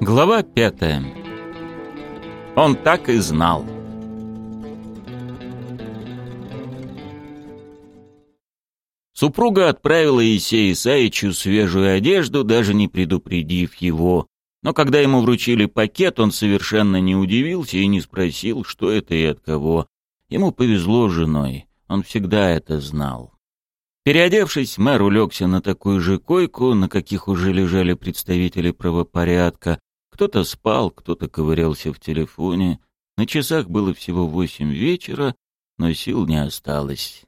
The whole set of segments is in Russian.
Глава пятая. Он так и знал. Супруга отправила Исея Исаичу свежую одежду, даже не предупредив его. Но когда ему вручили пакет, он совершенно не удивился и не спросил, что это и от кого. Ему повезло женой, он всегда это знал. Переодевшись, мэр улегся на такую же койку, на каких уже лежали представители правопорядка. Кто-то спал, кто-то ковырялся в телефоне. На часах было всего восемь вечера, но сил не осталось.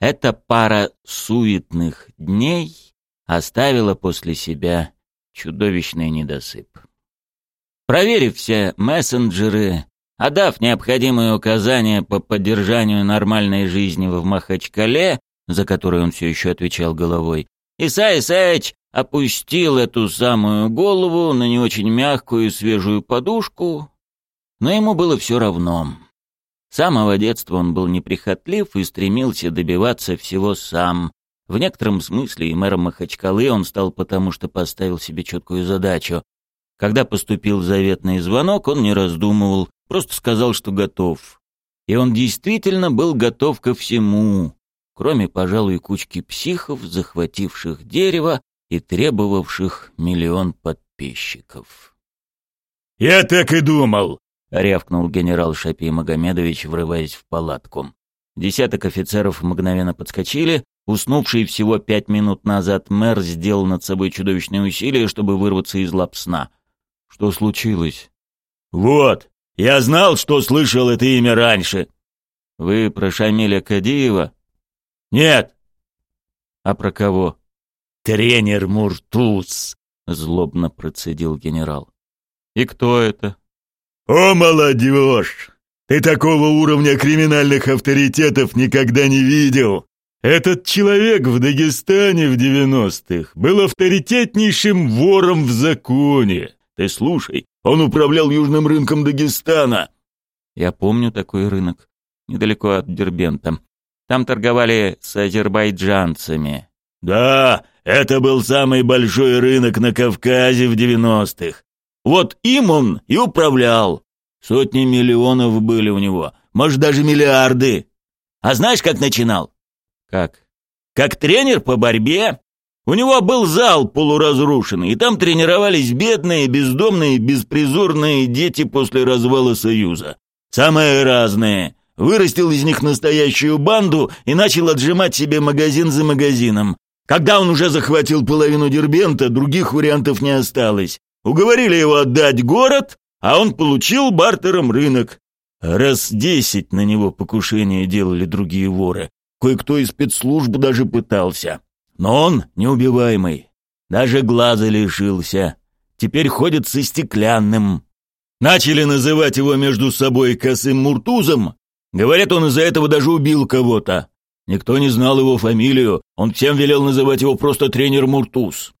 Эта пара суетных дней оставила после себя чудовищный недосып. Проверив все мессенджеры, отдав необходимые указания по поддержанию нормальной жизни в Махачкале, за которую он все еще отвечал головой, Исай Исаевич опустил эту самую голову на не очень мягкую и свежую подушку, но ему было все равно. С самого детства он был неприхотлив и стремился добиваться всего сам. В некотором смысле и мэром Махачкалы он стал потому, что поставил себе четкую задачу. Когда поступил заветный звонок, он не раздумывал, просто сказал, что готов. И он действительно был готов ко всему, кроме, пожалуй, кучки психов, захвативших дерево и требовавших миллион подписчиков. «Я так и думал!» — рявкнул генерал Шапий Магомедович, врываясь в палатку. Десяток офицеров мгновенно подскочили. Уснувший всего пять минут назад мэр сделал над собой чудовищные усилия, чтобы вырваться из лап сна. Что случилось? «Вот! Я знал, что слышал это имя раньше!» «Вы про Шамиля Кадиева?» «Нет!» «А про кого?» «Тренер Муртуз!» — злобно процедил генерал. «И кто это?» «О, молодежь! Ты такого уровня криминальных авторитетов никогда не видел! Этот человек в Дагестане в девяностых был авторитетнейшим вором в законе. Ты слушай, он управлял южным рынком Дагестана». «Я помню такой рынок, недалеко от Дербента. Там торговали с азербайджанцами». «Да, это был самый большой рынок на Кавказе в девяностых. Вот им он и управлял. Сотни миллионов были у него, может, даже миллиарды. А знаешь, как начинал? Как? Как тренер по борьбе. У него был зал полуразрушенный, и там тренировались бедные, бездомные, беспризорные дети после развала Союза. Самые разные. Вырастил из них настоящую банду и начал отжимать себе магазин за магазином. Когда он уже захватил половину Дербента, других вариантов не осталось. Уговорили его отдать город, а он получил бартером рынок. Раз десять на него покушения делали другие воры. Кое-кто из спецслужб даже пытался. Но он неубиваемый. Даже глаза лишился. Теперь ходит со стеклянным. Начали называть его между собой косым Муртузом. Говорят, он из-за этого даже убил кого-то. Никто не знал его фамилию. Он всем велел называть его просто тренер Муртуз.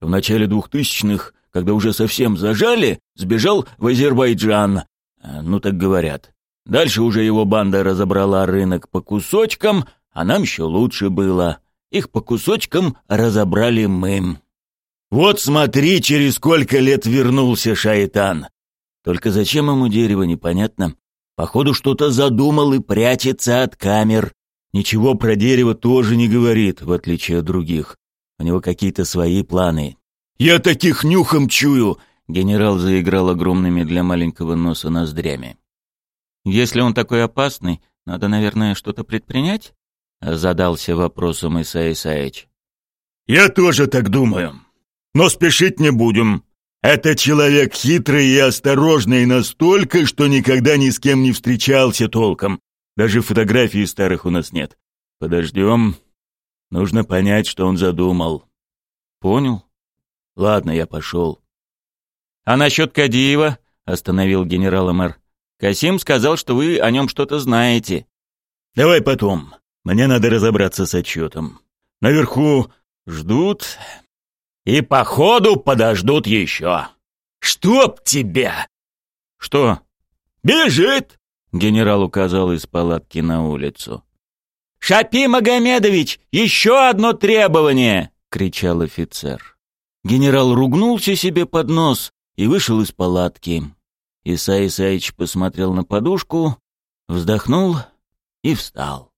В начале двухтысячных когда уже совсем зажали, сбежал в Азербайджан. Э, ну так говорят. Дальше уже его банда разобрала рынок по кусочкам, а нам еще лучше было. Их по кусочкам разобрали мы. Вот смотри, через сколько лет вернулся шайтан. Только зачем ему дерево, непонятно. Походу, что-то задумал и прячется от камер. Ничего про дерево тоже не говорит, в отличие от других. У него какие-то свои планы. «Я таких нюхом чую!» Генерал заиграл огромными для маленького носа ноздрями. «Если он такой опасный, надо, наверное, что-то предпринять?» Задался вопросом Исаи Исаевич. «Я тоже так думаю. Но спешить не будем. Это человек хитрый и осторожный настолько, что никогда ни с кем не встречался толком. Даже фотографий старых у нас нет. Подождем. Нужно понять, что он задумал». «Понял», Ладно, я пошел. А насчет Кадиева? Остановил генерал мэр. Касим сказал, что вы о нем что-то знаете. Давай потом. Мне надо разобраться с отчетом. Наверху ждут и походу подождут еще. Чтоб тебя! Что? Бежит! Генерал указал из палатки на улицу. «Шапи Магомедович, еще одно требование!» — кричал офицер. Генерал ругнулся себе под нос и вышел из палатки. Исай Исаевич посмотрел на подушку, вздохнул и встал.